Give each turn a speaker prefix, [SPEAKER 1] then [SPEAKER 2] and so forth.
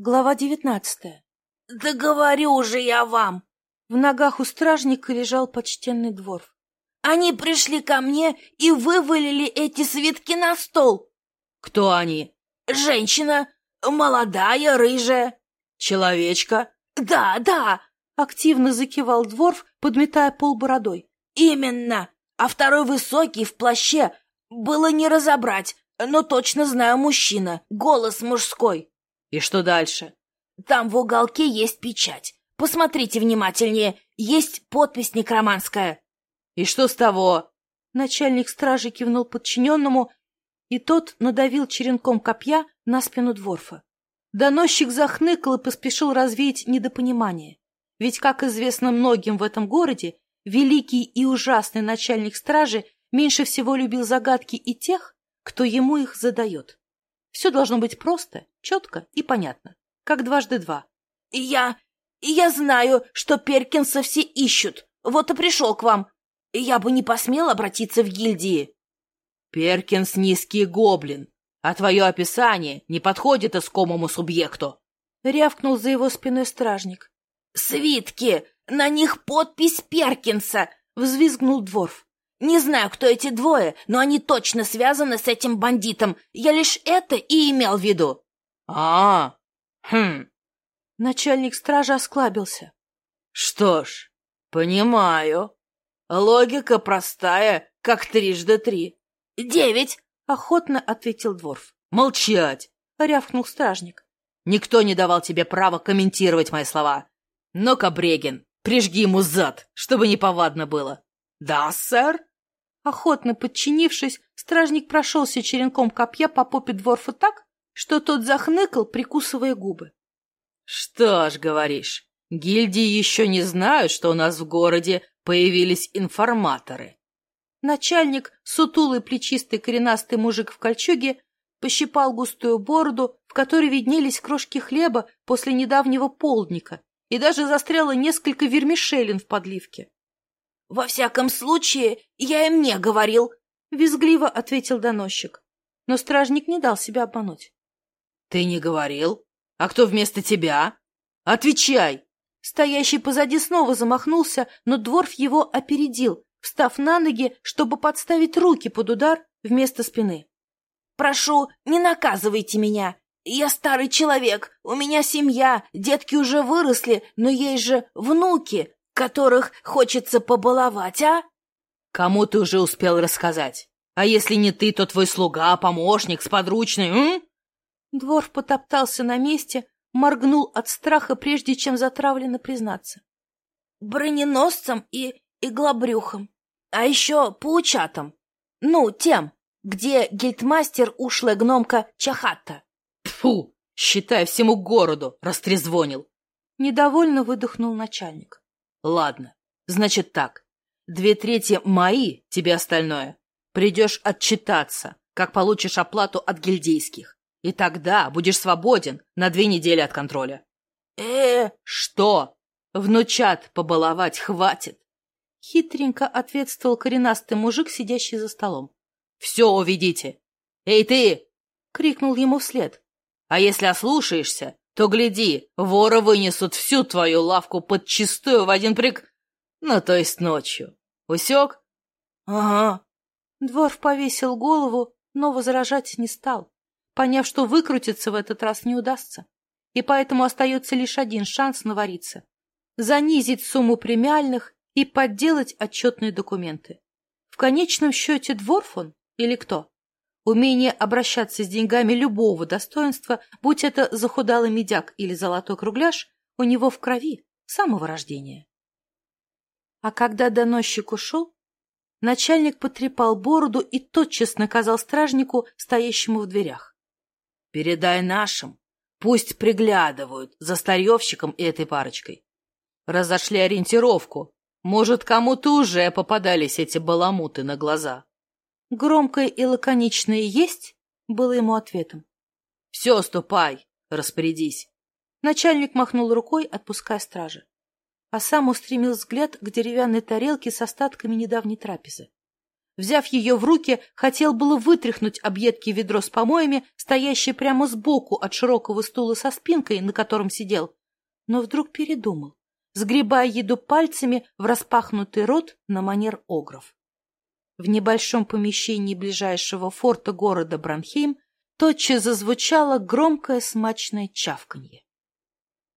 [SPEAKER 1] Глава девятнадцатая.
[SPEAKER 2] «Да говорю уже я вам!»
[SPEAKER 1] В ногах у стражника лежал почтенный двор.
[SPEAKER 2] «Они пришли ко мне и вывалили эти свитки на стол!»
[SPEAKER 3] «Кто они?»
[SPEAKER 2] «Женщина! Молодая, рыжая!»
[SPEAKER 3] «Человечка!»
[SPEAKER 2] «Да, да!»
[SPEAKER 1] — активно закивал дворф, подметая пол бородой.
[SPEAKER 2] «Именно! А второй высокий, в плаще, было не разобрать, но точно знаю мужчина, голос мужской!»
[SPEAKER 3] И что дальше?
[SPEAKER 2] Там в уголке есть печать. Посмотрите внимательнее. Есть подпись некроманская.
[SPEAKER 3] И что с того?
[SPEAKER 1] Начальник стражи кивнул подчиненному, и тот надавил черенком копья на спину дворфа. Доносчик захныкал и поспешил развеять недопонимание. Ведь, как известно многим в этом городе, великий и ужасный начальник стражи меньше всего любил загадки и тех, кто ему их задает. Все должно быть просто, четко и понятно, как дважды два. —
[SPEAKER 2] Я... я знаю, что Перкинса все ищут, вот и пришел к вам. Я бы не посмел обратиться в гильдии. —
[SPEAKER 3] Перкинс — низкий гоблин, а твое описание не подходит искомому субъекту. —
[SPEAKER 1] рявкнул за его спиной стражник. —
[SPEAKER 2] Свитки! На них подпись Перкинса! — взвизгнул Дворф. Не знаю, кто эти двое, но они точно связаны с этим бандитом. Я лишь это и имел в виду.
[SPEAKER 3] А, -а, -а. хм.
[SPEAKER 1] Начальник стражи осклабился.
[SPEAKER 3] Что ж, понимаю. Логика простая, как трижды три.
[SPEAKER 2] Девять,
[SPEAKER 1] охотно ответил Дворф.
[SPEAKER 3] Молчать,
[SPEAKER 1] рявкнул стражник.
[SPEAKER 3] Никто не давал тебе права комментировать мои слова. Но, Кабрегин, прижги ему зад, чтобы неповадно было. Да, сэр?
[SPEAKER 1] охотно подчинившись, стражник прошелся черенком копья по попе дворфа так, что тот захныкал, прикусывая губы.
[SPEAKER 3] — Что ж, говоришь, гильдии еще не знают, что у нас в городе появились информаторы.
[SPEAKER 1] Начальник, сутулый плечистый коренастый мужик в кольчуге, пощипал густую бороду, в которой виднелись крошки хлеба после недавнего полдника, и даже застряло несколько вермишелин в подливке.
[SPEAKER 2] «Во всяком случае, я им не говорил», —
[SPEAKER 1] визгливо ответил доносчик. Но стражник не дал себя обмануть.
[SPEAKER 3] «Ты не говорил? А кто вместо тебя? Отвечай!»
[SPEAKER 1] Стоящий позади снова замахнулся, но Дворф его опередил, встав на ноги, чтобы подставить руки под удар вместо спины.
[SPEAKER 2] «Прошу, не наказывайте меня. Я старый человек, у меня семья, детки уже выросли, но есть же внуки, которых хочется побаловать, а?
[SPEAKER 3] Кому ты уже успел рассказать? А если не ты, то твой слуга, помощник, сподручный, м?
[SPEAKER 1] Дворф потоптался на месте, моргнул от страха, прежде чем затравленно признаться.
[SPEAKER 2] Броненосцем и иглобрюхом. А еще паучатом. Ну, тем, где гельтмастер ушлая гномка Чахатта.
[SPEAKER 3] Фу, считай всему городу, растрезвонил.
[SPEAKER 1] Недовольно выдохнул начальник.
[SPEAKER 3] Ладно. Значит так. Две трети мои, тебе остальное. Придешь отчитаться, как получишь оплату от гильдейских. И тогда будешь свободен на две недели от контроля.
[SPEAKER 2] э
[SPEAKER 3] Что? Внучат побаловать хватит.
[SPEAKER 1] Хитренько ответствовал коренастый мужик, сидящий за столом.
[SPEAKER 3] «Все увидите. «Эй, ты!»
[SPEAKER 1] — крикнул ему вслед.
[SPEAKER 3] «А если ослушаешься, то, гляди, воры вынесут всю твою лавку подчистую в один прик... Ну, то есть ночью. Усек?
[SPEAKER 2] Ага.
[SPEAKER 1] Дворф повесил голову, но возражать не стал, поняв, что выкрутиться в этот раз не удастся, и поэтому остается лишь один шанс навариться — занизить сумму премиальных и подделать отчетные документы. В конечном счете Дворф он или кто? Умение обращаться с деньгами любого достоинства, будь это захудалый медяк или золотой кругляш, у него в крови с самого рождения. А когда доносчик ушел, начальник потрепал бороду и тотчас наказал стражнику, стоящему в дверях. —
[SPEAKER 3] Передай нашим, пусть приглядывают за старьевщиком и этой парочкой. Разошли ориентировку. Может, кому-то уже попадались эти баламуты на
[SPEAKER 1] Громкое и лаконичное есть было ему ответом.
[SPEAKER 3] — Все, ступай, распорядись.
[SPEAKER 1] Начальник махнул рукой, отпуская стража, а сам устремил взгляд к деревянной тарелке с остатками недавней трапезы. Взяв ее в руки, хотел было вытряхнуть объедки ведро с помоями, стоящее прямо сбоку от широкого стула со спинкой, на котором сидел, но вдруг передумал, сгребая еду пальцами в распахнутый рот на манер огров. В небольшом помещении ближайшего форта города Бранхейм тотчас зазвучало громкое смачное чавканье.